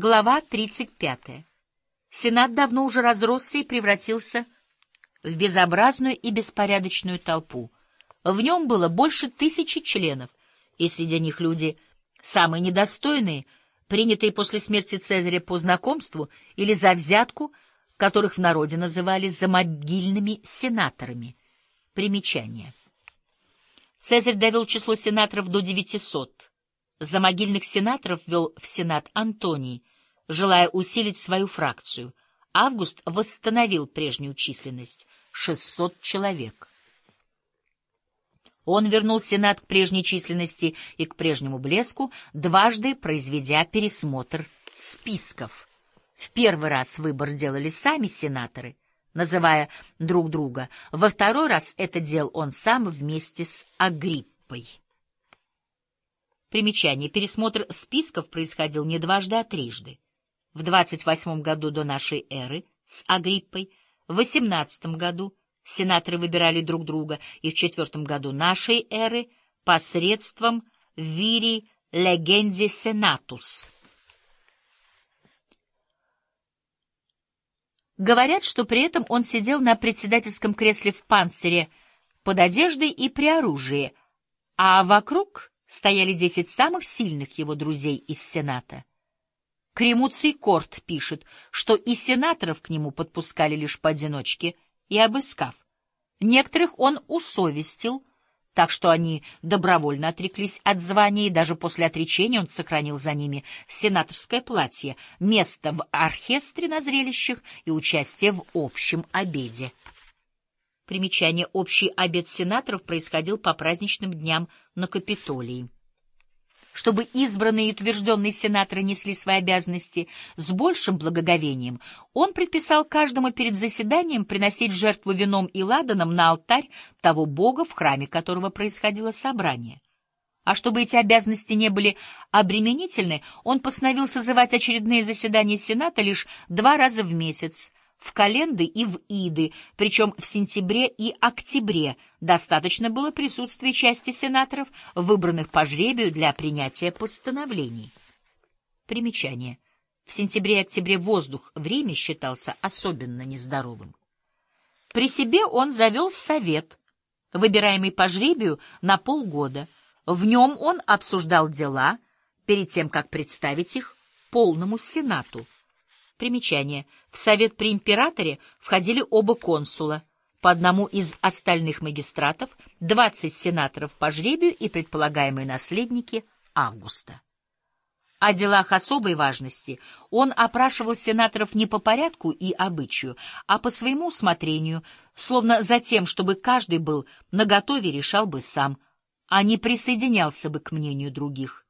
Глава 35. Сенат давно уже разросся и превратился в безобразную и беспорядочную толпу. В нем было больше тысячи членов, и среди них люди самые недостойные, принятые после смерти Цезаря по знакомству или за взятку, которых в народе называли замогильными сенаторами. Примечание. Цезарь довел число сенаторов до 900. Замогильных сенаторов вел в Сенат Антоний, желая усилить свою фракцию. Август восстановил прежнюю численность — 600 человек. Он вернул Сенат к прежней численности и к прежнему блеску, дважды произведя пересмотр списков. В первый раз выбор делали сами сенаторы, называя друг друга. Во второй раз это делал он сам вместе с Агриппой. Примечание. Пересмотр списков происходил не дважды, а трижды. В 28 году до нашей эры с Агриппой, в 18 году сенаторы выбирали друг друга, и в четвертом году нашей эры посредством вири легенде сенатус. Говорят, что при этом он сидел на председательском кресле в панцире под одеждой и при оружии, а вокруг стояли десять самых сильных его друзей из Сената. Кремуций Корт пишет, что и сенаторов к нему подпускали лишь поодиночке и обыскав. Некоторых он усовестил, так что они добровольно отреклись от звания, и даже после отречения он сохранил за ними сенаторское платье, место в оркестре на зрелищах и участие в общем обеде. Примечание «Общий обед сенаторов» происходил по праздничным дням на Капитолии. Чтобы избранные и утвержденные сенаторы несли свои обязанности с большим благоговением, он предписал каждому перед заседанием приносить жертву вином и ладаном на алтарь того бога, в храме которого происходило собрание. А чтобы эти обязанности не были обременительны, он постановил созывать очередные заседания Сената лишь два раза в месяц, в календы и в иды, причем в сентябре и октябре достаточно было присутствия части сенаторов, выбранных по жребию для принятия постановлений. Примечание. В сентябре и октябре воздух в Риме считался особенно нездоровым. При себе он завел совет, выбираемый по жребию на полгода. В нем он обсуждал дела перед тем, как представить их полному сенату. Примечание. В совет при императоре входили оба консула, по одному из остальных магистратов, 20 сенаторов по жребию и предполагаемые наследники Августа. О делах особой важности он опрашивал сенаторов не по порядку и обычаю, а по своему усмотрению, словно за тем, чтобы каждый был наготове решал бы сам, а не присоединялся бы к мнению других.